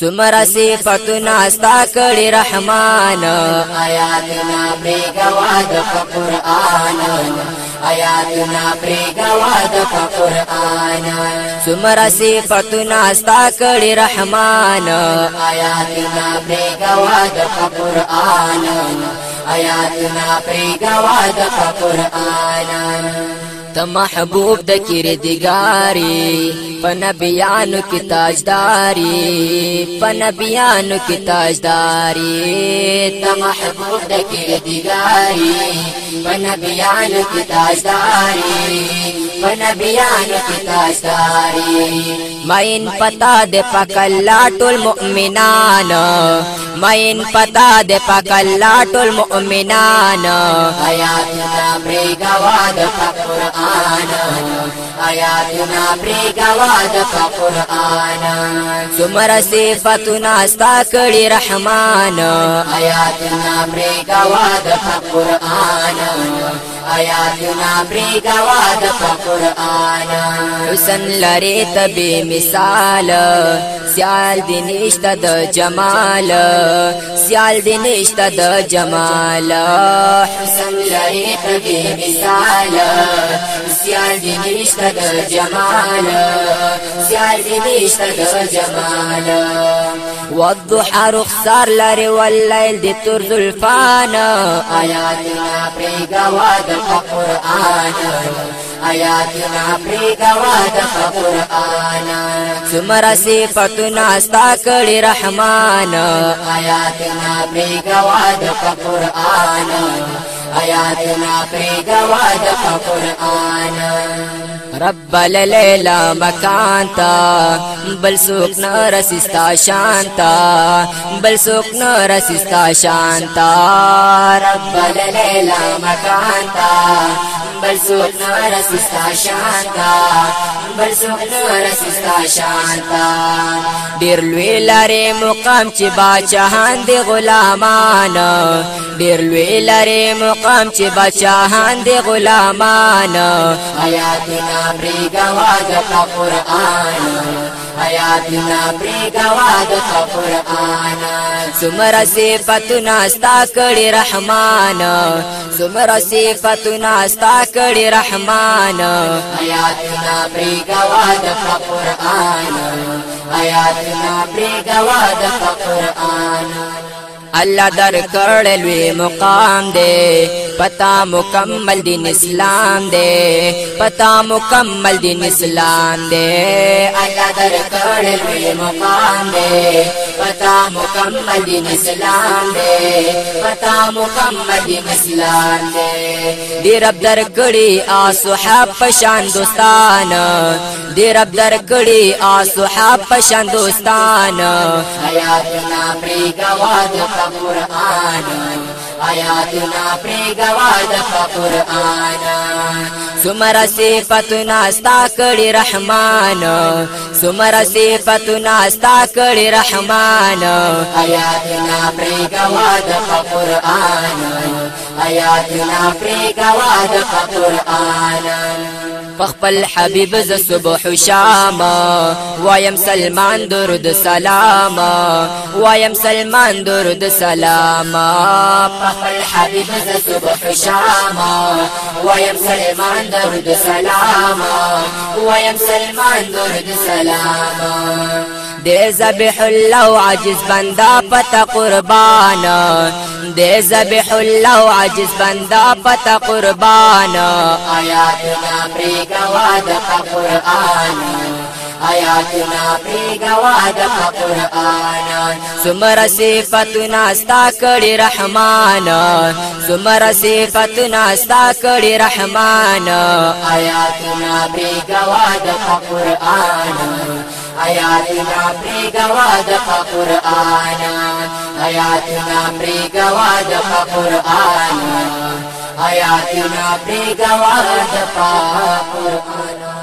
سمرا صفتنا استا کړي رحمان آیاتنا پریګوا د قرآن آیاتنا پریګوا د قرآن سمرا صفتنا استا کړي رحمان آیاتنا پریګوا د قرآن آیاتنا پریګوا د قرآن ته محبوب د کردګاری په نبیانو کې تاجداري په نبیانو کې تاجداري ته محبوب د کردګاری په نبیانو کې تاجداري په نبیانو کې تاجداري ماین پتا د پکلا ټول مؤمنانو مين پتا دے پاک اللہ ټول مؤمنان آیات نا پری گواد قرآن آیات نا پری گواد قرآن سمر صفات ناستا کړي رحمان آیات نا پری گواد قرآن آیات نا پری گواد قرآن حسن لري تبي مثال سیال دی نشته د جمال سیال دی د جمال حسن لري تبي مثال سیال دی نشته د جمال سیال دی نشته د جمال والضحى رخصار لري والليل دي تور زلفانا آياتنا پريقوا د القرآن آیاتنا پری گوا د قرآن سمرا صفاتنا استا کړي رحمان آیاتنا پری گوا د قرآن آیاتنا پری گوا د قرآن رب ربل مکان تا بل سوک سوکنہ رستا شانتا بل سوک سوکنہ رستا شانتا ربل مکان تا بل سوک سوکنا رسیستہ شانتا پیغمبر سوخت ورسستا شانتا ډیر لوی لاره مقام چې بادشاہان دي غلامان ډیر لوی لاره مقام چې بادشاہان دي غلامان آیاتنا پریګه واګه قرآن حیات نا پری گوا د قرآن سمر صفات ناستا کړي رحمان سمر صفات ناستا کړي رحمان حیات نا پری گوا د قرآن حیات نا پری گوا د قرآن الله در کړل وی مقام دی پتا مکمل دین اسلام دی پتا مکمل دین اسلام دی الله در کړل وی مقام دی پتا محمد اسلام دے پتا محمد اسلام دے دی رب در کړي ا صحاب پشان دوستان دی رب در کړي ا صحاب پشان دوستان حیاتنا پری گواد قرآن حیاتنا پری گواد قرآن سمر صفتنا استا کړي رحمان سمر صفتنا استا کړي رحمان آیاتنا پرګوا د قرآن آیاتنا پرګوا د قرآن فخپل حبيب ز صبح و شام وایم سلمان درود سلام وایم سلمان درود سلام فخپل حبيب ز صبح و شام وایم سلمان درود سلام وایم سلمان درود سلام دې ذبح الله عاجز بندا پتا قربان دې ذبح الله عاجز بندا پتا قربان آیاتنا پری گواد قرآن آیاتنا پیغوا د قرآن سمر صفاتنا ستا کړي رحمان سمر صفاتنا ستا کړي رحمان آیاتنا پیغوا د قرآن आया نا प्रेगवाज मापुर قران अया نا प्रेगवाज मापुर قران अया نا प्रेगवाज पापुर قران